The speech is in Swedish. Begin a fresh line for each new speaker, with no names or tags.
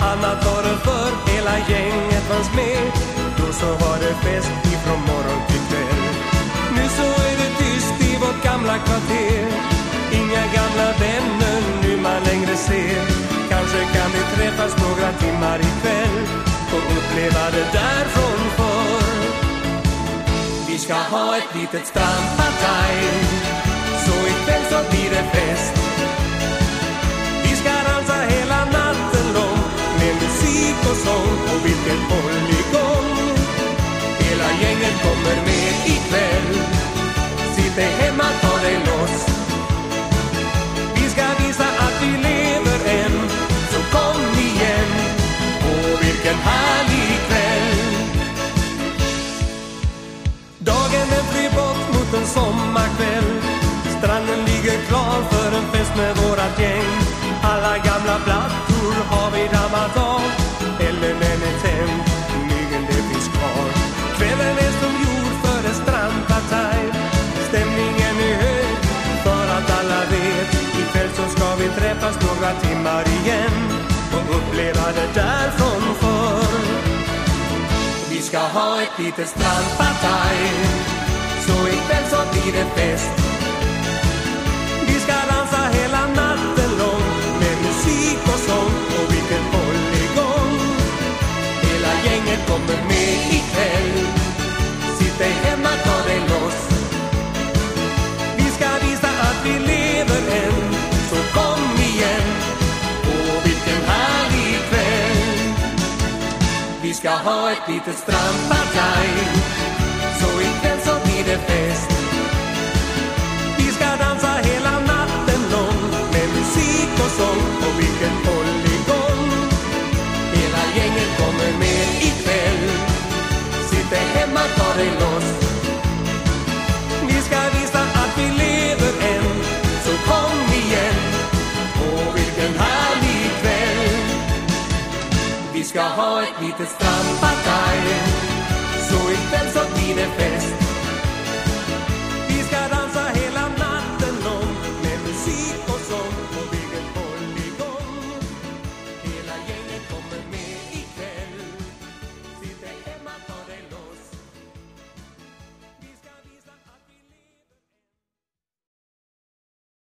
annat var det förr, hela gänget fanns med. Då så var det fest ifrån morgon till kväll. Nu så är det tyst i vårt gamla kvarter. Inga gamla vänner nu man längre ser. Kanske kan vi träffas några timmar ikväll och uppleva det där från förr. Vi ska ha ett litet strandpartaj, så ikväll så blir det fest. Mot en sommarkväll. Stranden ligger klar för en fest med vårat gäng. Alla gamla plattor har vi dammat av. Elden den är tänd, myggen det finns kvar. Kvällen är som gjord för ett strandpartaj. Stämningen är hög för att alla vet. Ikväll så ska vi träffas några timmar igen Och uppleva det där från förr. Vi ska ha ett litet strandpartaj. Så ikväll så blir det fest. Vi ska dansa hela natten lång Med musik och sång och vilken hålligång Hela gänget kommer med ikväll. Sitt dig hemma, ta dig loss. Vi ska visa att vi lever än Så kom igen. Åh, vilken härlig kväll. Vi ska ha ett litet strandpartaj. Så ikväll vi ska ha ett litet strandpartaj Så ikväll så blir det fest